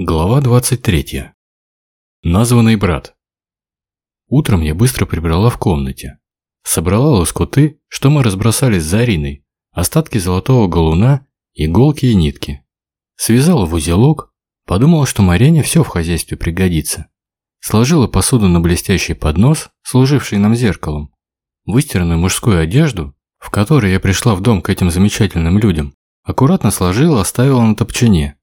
Глава 23. Названный брат. Утром я быстро прибрала в комнате. Собрала лоскуты, что мы разбросали с Зариной, остатки золотого галуна, иголки и нитки. Связала в узелок, подумала, что Марине все в хозяйстве пригодится. Сложила посуду на блестящий поднос, служивший нам зеркалом. Выстиранную мужскую одежду, в которой я пришла в дом к этим замечательным людям, аккуратно сложила, оставила на топчине.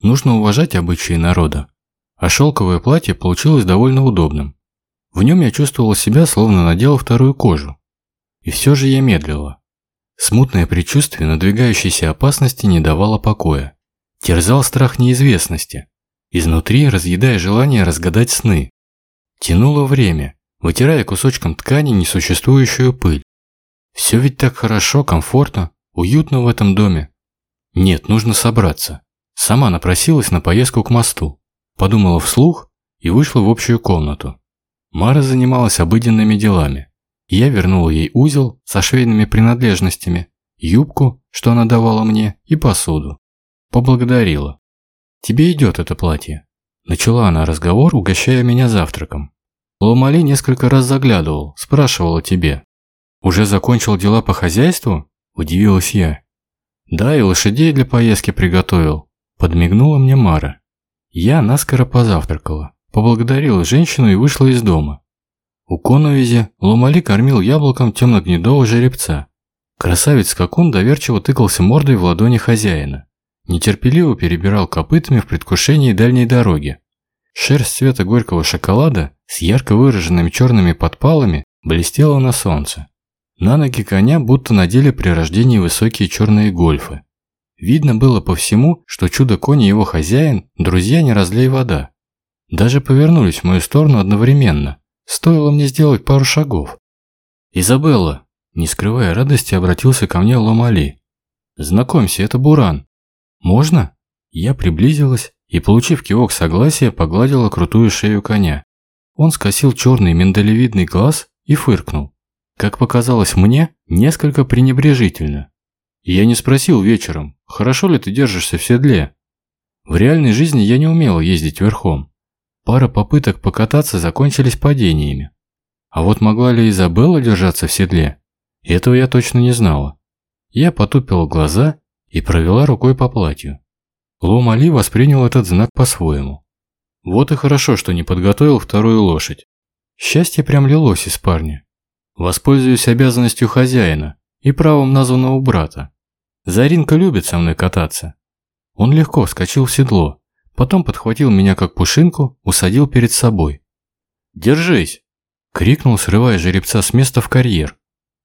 Нужно уважать обычаи народа. А шелковое платье получилось довольно удобным. В нем я чувствовала себя, словно надела вторую кожу. И все же я медлила. Смутное предчувствие надвигающейся опасности не давало покоя. Терзал страх неизвестности. Изнутри разъедая желание разгадать сны. Тянуло время, вытирая кусочком ткани несуществующую пыль. Все ведь так хорошо, комфортно, уютно в этом доме. Нет, нужно собраться. Сама напросилась на поездку к мосту. Подумала вслух и вышла в общую комнату. Мара занималась обыденными делами. Я вернула ей узел со швейными принадлежностями, юбку, что она давала мне, и посуду. Поблагодарила. «Тебе идет это платье». Начала она разговор, угощая меня завтраком. Ломали несколько раз заглядывал, спрашивал о тебе. «Уже закончил дела по хозяйству?» – удивилась я. «Да, и лошадей для поездки приготовил. Подмигнула мне Мара. Я наскоро позавтракала, поблагодарила женщину и вышла из дома. У коновизи Ломали кормил яблоком темно-гнедого жеребца. Красавец-скакун доверчиво тыкался мордой в ладони хозяина. Нетерпеливо перебирал копытами в предвкушении дальней дороги. Шерсть цвета горького шоколада с ярко выраженными черными подпалами блестела на солнце. На ноги коня будто надели при рождении высокие черные гольфы. Видно было по всему, что чудо-конь и его хозяин – друзья не разлей вода. Даже повернулись в мою сторону одновременно. Стоило мне сделать пару шагов. «Изабелла!» – не скрывая радости, обратился ко мне Ломали. «Знакомься, это Буран. Можно?» Я приблизилась и, получив кивок согласия, погладила крутую шею коня. Он скосил черный миндалевидный глаз и фыркнул. Как показалось мне, несколько пренебрежительно. Я не спросил вечером, хорошо ли ты держишься в седле. В реальной жизни я не умела ездить верхом. Пара попыток покататься закончились падениями. А вот могла ли Изабелла держаться в седле? Этого я точно не знала. Я потупила глаза и провела рукой по платью. Лом Али воспринял этот знак по-своему. Вот и хорошо, что не подготовил вторую лошадь. Счастье прям лилось из парня. Воспользуюсь обязанностью хозяина и правом названного брата. Заринка любит со мной кататься. Он легко вскочил в седло, потом подхватил меня как пушинку, усадил перед собой. «Держись!» – крикнул, срывая жеребца с места в карьер.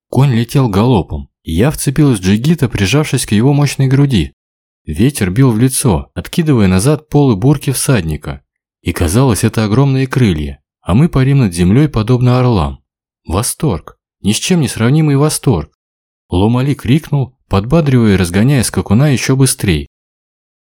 Конь летел галопом, и я вцепилась в джигита, прижавшись к его мощной груди. Ветер бил в лицо, откидывая назад полы бурки всадника. И казалось, это огромные крылья, а мы парим над землей, подобно орлам. Восторг, ни с чем не сравнимый восторг. Ломали крикнул, подбадривая и разгоняя скакуна еще быстрее.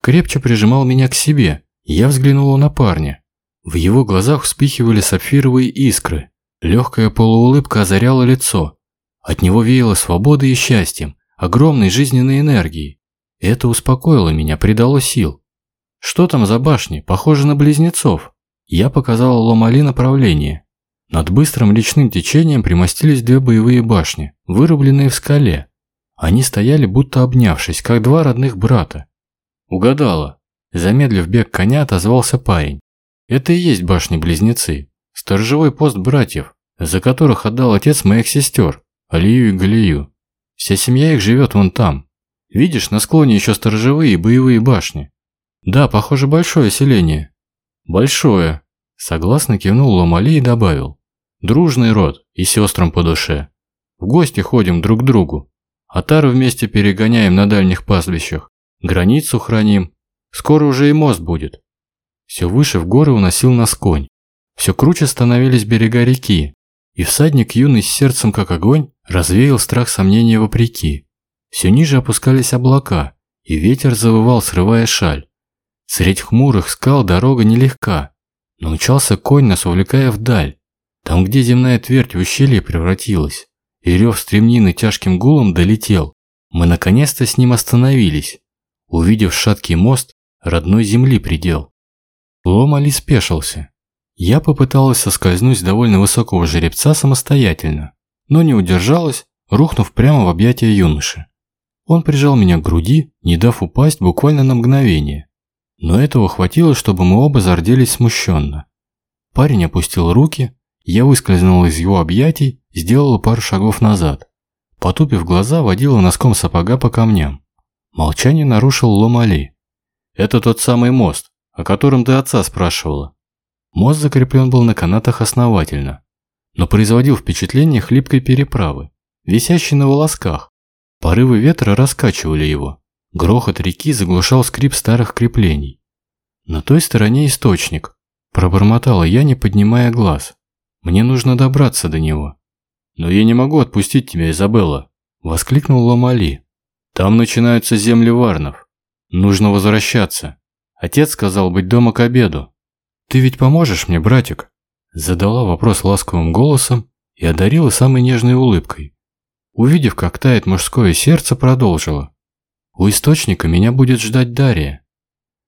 Крепче прижимал меня к себе, я взглянула на парня. В его глазах вспыхивали сапфировые искры. Легкая полуулыбка озаряла лицо. От него веяло свободой и счастьем, огромной жизненной энергией. Это успокоило меня, придало сил. Что там за башни, похоже на близнецов? Я показала Ломали направление. Над быстрым речным течением примостились две боевые башни, вырубленные в скале. Они стояли будто обнявшись, как два родных брата. Угадала. Замедлив бег коня, отозвался парень. Это и есть башни-близнецы. Сторожевой пост братьев, за которых отдал отец моих сестер, Алию и Галию. Вся семья их живет вон там. Видишь, на склоне еще сторожевые и боевые башни. Да, похоже, большое селение. Большое. Согласно кивнул Ломали и добавил. Дружный род и сестрам по душе. В гости ходим друг к другу. Отару вместе перегоняем на дальних пастбищах. Границу храним. Скоро уже и мост будет. Все выше в горы уносил нас конь. Все круче становились берега реки. И всадник юный с сердцем как огонь развеял страх сомнения вопреки. Все ниже опускались облака, и ветер завывал, срывая шаль. Средь хмурых скал дорога нелегка, но мчался конь, нас увлекая вдаль. Там, где земная твердь в ущелье превратилась, и рев стремнины тяжким гулом долетел, мы наконец-то с ним остановились, увидев шаткий мост родной земли предел. Ломали спешился. Я попыталась соскользнуть с довольно высокого жеребца самостоятельно, но не удержалась, рухнув прямо в объятия юноши. Он прижал меня к груди, не дав упасть буквально на мгновение. Но этого хватило, чтобы мы оба зарделись смущенно. Парень опустил руки, я выскользнула из его объятий, сделала пару шагов назад. Потупив глаза, водила носком сапога по камням. Молчание нарушил Ломали. «Это тот самый мост, о котором ты отца спрашивала». Мост закреплен был на канатах основательно, но производил впечатление хлипкой переправы, висящей на волосках. Порывы ветра раскачивали его. Грохот реки заглушал скрип старых креплений. На той стороне источник. Пробормотала я, не поднимая глаз. Мне нужно добраться до него. «Но я не могу отпустить тебя, Изабелла!» – воскликнул Ломали. «Там начинаются земли варнов. Нужно возвращаться. Отец сказал быть дома к обеду. Ты ведь поможешь мне, братик?» Задала вопрос ласковым голосом и одарила самой нежной улыбкой. Увидев, как тает мужское сердце, продолжила. «У источника меня будет ждать Дарья».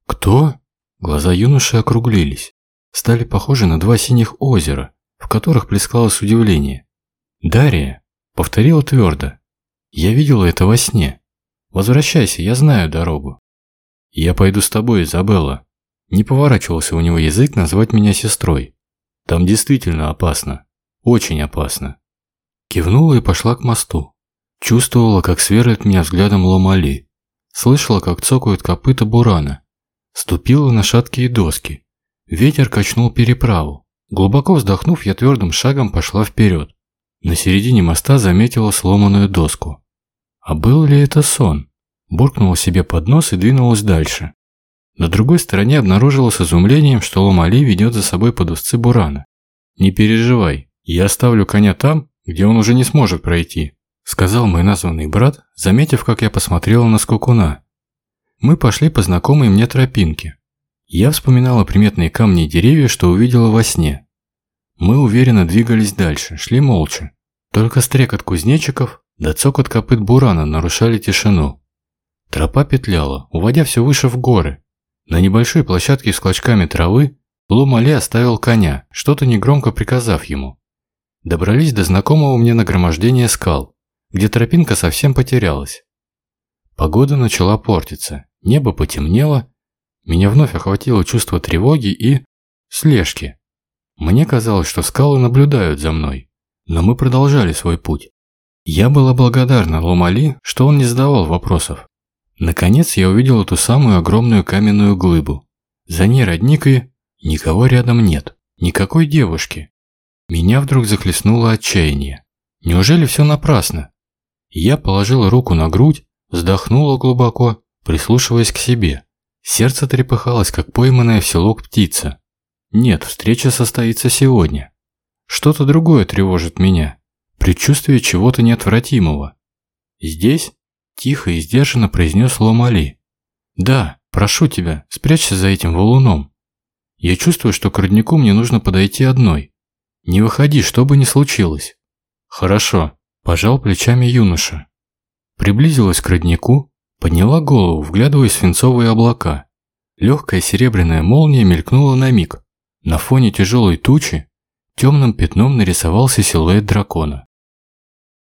«Кто?» Глаза юноши округлились, стали похожи на два синих озера, в которых плескалось удивление. «Дарья», — повторила твердо, — «я видела это во сне. Возвращайся, я знаю дорогу». «Я пойду с тобой, Изабелла». Не поворачивался у него язык назвать меня сестрой. «Там действительно опасно. Очень опасно». Кивнула и пошла к мосту. Чувствовала, как сверлит меня взглядом Ломали. Слышала, как цокают копыта бурана. Ступила на шаткие доски. Ветер качнул переправу. Глубоко вздохнув, я твердым шагом пошла вперед. На середине моста заметила сломанную доску. А был ли это сон? Буркнула себе под нос и двинулась дальше. На другой стороне обнаружила с изумлением, что Ломали ведет за собой под узцы Бурана. «Не переживай, я оставлю коня там, где он уже не сможет пройти», сказал мой названный брат, заметив, как я посмотрела на скакуна. Мы пошли по знакомой мне тропинке. Я вспоминала приметные камни и деревья, что увидела во сне. Мы уверенно двигались дальше, шли молча. Только стрекот кузнечиков да цокот копыт бурана нарушали тишину. Тропа петляла, уводя все выше в горы. На небольшой площадке с клочками травы Лумали оставил коня, что-то негромко приказав ему. Добрались до знакомого мне нагромождения скал, где тропинка совсем потерялась. Погода начала портиться, небо потемнело, меня вновь охватило чувство тревоги и... слежки. Мне казалось, что скалы наблюдают за мной, но мы продолжали свой путь. Я была благодарна Ломали, что он не задавал вопросов. Наконец я увидел эту самую огромную каменную глыбу. За ней родник и... Никого рядом нет. Никакой девушки. Меня вдруг захлестнуло отчаяние. Неужели все напрасно? Я положила руку на грудь, вздохнула глубоко, прислушиваясь к себе. Сердце трепыхалось, как пойманная в селок птица. Нет, встреча состоится сегодня. Что-то другое тревожит меня. Предчувствие чего-то неотвратимого. Здесь? Тихо и сдержанно произнес Ломали. Да, прошу тебя, спрячься за этим валуном. Я чувствую, что к роднику мне нужно подойти одной. Не выходи, что бы ни случилось. Хорошо, пожал плечами юноша. Приблизилась к роднику, подняла голову, вглядываясь в свинцовые облака. Легкая серебряная молния мелькнула на миг, на фоне тяжелой тучи темным пятном нарисовался силуэт дракона.